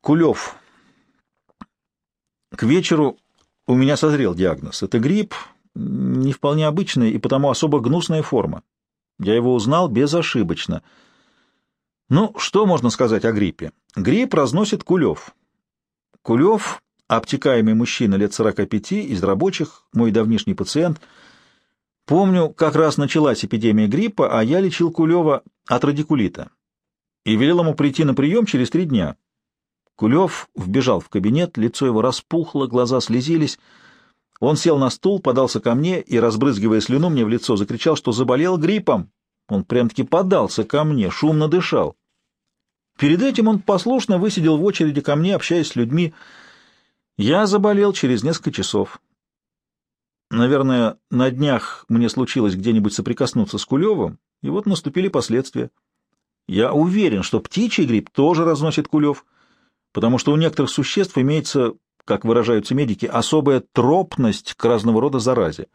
Кулев. К вечеру у меня созрел диагноз. Это грипп, не вполне обычная и потому особо гнусная форма. Я его узнал безошибочно. Ну, что можно сказать о гриппе? Грипп разносит Кулев. Кулев — обтекаемый мужчина лет 45, из рабочих, мой давнишний пациент. Помню, как раз началась эпидемия гриппа, а я лечил Кулева от радикулита и велел ему прийти на прием через три дня. Кулев вбежал в кабинет, лицо его распухло, глаза слезились. Он сел на стул, подался ко мне и, разбрызгивая слюну мне в лицо, закричал, что заболел гриппом. Он прям-таки подался ко мне, шумно дышал. Перед этим он послушно высидел в очереди ко мне, общаясь с людьми. Я заболел через несколько часов. Наверное, на днях мне случилось где-нибудь соприкоснуться с Кулевым, и вот наступили последствия. Я уверен, что птичий грипп тоже разносит Кулев — потому что у некоторых существ имеется, как выражаются медики, особая тропность к разного рода заразе.